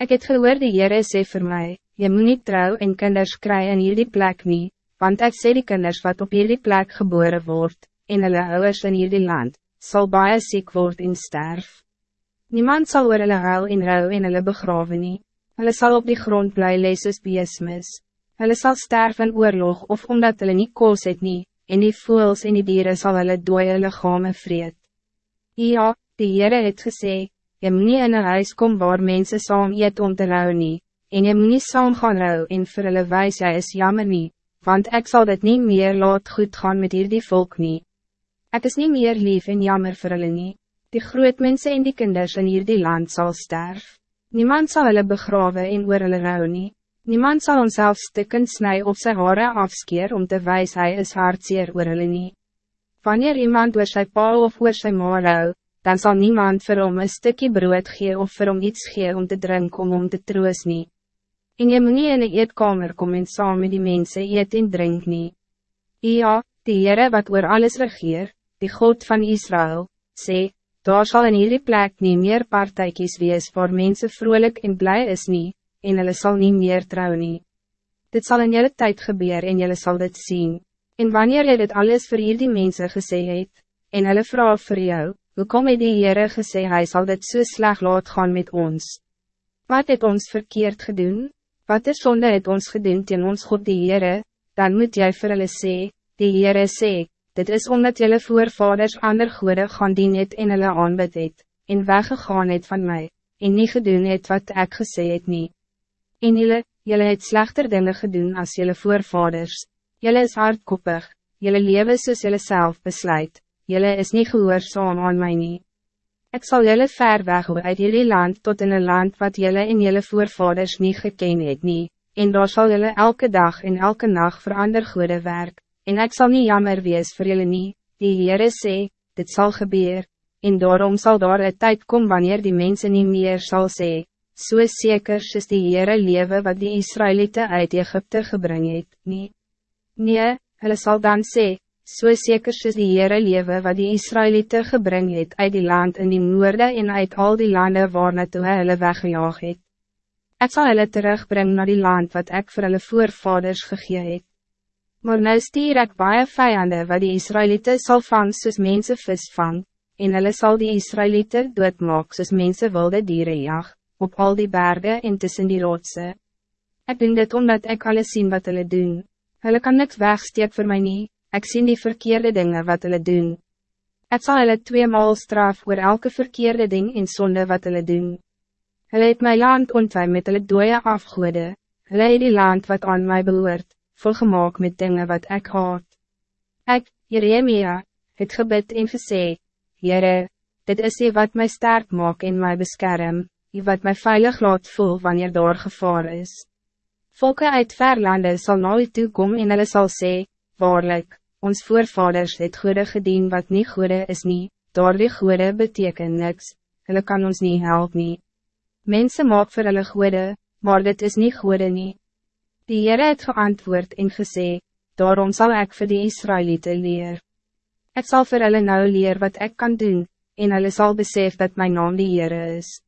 Ik het gehoor die Heere sê vir my, jy moet nie trouw en kinders kry in hierdie plek nie, want ek sê die kinders wat op hierdie plek geboren word, en hulle ouers in hierdie land, sal baie ziek word en sterf. Niemand zal oor hulle huil en rouw en hulle begrawe nie, hulle sal op die grond bly lees soos beesmis, hulle sal sterf in oorlog of omdat hulle nie koos het nie, en die voels en die dieren sal hulle dooie lichame vreed. Ja, die Heere het gesê, Je moet nie in een huis kom waar mensen saam eet om te rouw nie, en je moet nie saam gaan rouw en vir hulle wijs jy is jammer nie, want ik zal dit niet meer laat goed gaan met hierdie volk nie. Ek is niet meer lief en jammer vir hulle nie, die groot mensen en die kinders in hierdie land zal sterf. Niemand zal hulle begraven en oor hulle rouw nie, niemand zal onszelf stukken snij of sy hare afskeer om te wijs hy is hartseer oor hulle nie. Wanneer iemand oor sy pa of oor sy ma rouw, dan zal niemand vir hom een stukje brood gee of vir hom iets gee om te drinken om om te troos nie. En je moet nie in een eetkamer kom en saam met die mense eet en drink nie. Ja, die Heere wat oor alles regeer, die God van Israël, sê, daar zal in hierdie plek nie meer partijkies wees waar mense vrolijk en blij is nie, en hulle sal nie meer trouw nie. Dit zal in jullie tijd gebeuren en jullie zal dit zien. En wanneer jy dit alles voor hierdie mense gesê het, en hulle vraag voor jou, Hoe kom het die Heere gesê hy sal dit so sleg laat gaan met ons? Wat het ons verkeerd gedoen? Wat is zonde het ons gedoen teen ons God die Heere? Dan moet jy vir hulle sê, die Heere sê, dit is omdat jylle voorvaders ander goede gaan dien het en hulle aanbid het, en weggegaan het van mij, en niet gedoen het wat ik gesê het nie. En jylle, jylle het slechter dingen gedoen als jylle voorvaders. Jylle is hardkoppig, jylle leven soos jylle self besluit jullie is niet gehoorzaam aan mij niet. Ik zal jullie ver weg uit jullie land tot in een land wat jullie in jullie voorvaders niet gekend het nie, en daar zal jullie elke dag en elke nacht verander goede werk, en ik zal niet jammer wees voor jullie niet, die Heere sê, dit zal gebeuren, en daarom zal daar een tijd komen wanneer die mensen niet meer zal sê, so zeker is die Heere lewe wat die Israëlieten uit Egypte gebring het, nie. Nee, hulle sal dan sê, so zeker soos die Heere lewe wat die Israëlieten gebring het uit die land in die noorde en uit al die landen waar naartoe hy hulle weggejaag het. Ek sal hulle terugbring naar die land wat ik voor hulle voorvaders gegee het. Maar nou stier ek baie vijanden wat die Israëlieten sal vang soos mense vis vang, en hulle sal die Israëlieten doodmaak soos mense wilde dieren jag, op al die bergen en tussen die rotse. Ik doen dit omdat ik alles zien wat hulle doen. Hulle kan niks wegsteek voor mij niet. Ik zie die verkeerde dingen wat hulle doen. Het zal hulle tweemaal straf voor elke verkeerde ding in zonde wat hulle doen. Hulle het my land ontwij met hulle dooie afgoede, hulle het die land wat aan mij behoort, volgemaak met dingen wat ik haat. Ik, Jeremia, het gebed en gesê, Jere, dit is die wat mij sterk maak en mij beskerm, die wat mij veilig laat voel wanneer daar gevaar is. Volke uit verlande zal nooit toekom en hulle sal sê, waarlik, ons voorvaders het goede gedien wat niet goede is niet, door die goede beteken niks, hulle kan ons niet helpen. nie. Mensen maak vir hulle goede, maar dit is niet goede nie. Die Heere het geantwoord en gesê, daarom zal ik voor die Israëlieten leer. Ik zal voor hulle nou leer wat ik kan doen, en hulle zal besef dat mijn naam die Heere is.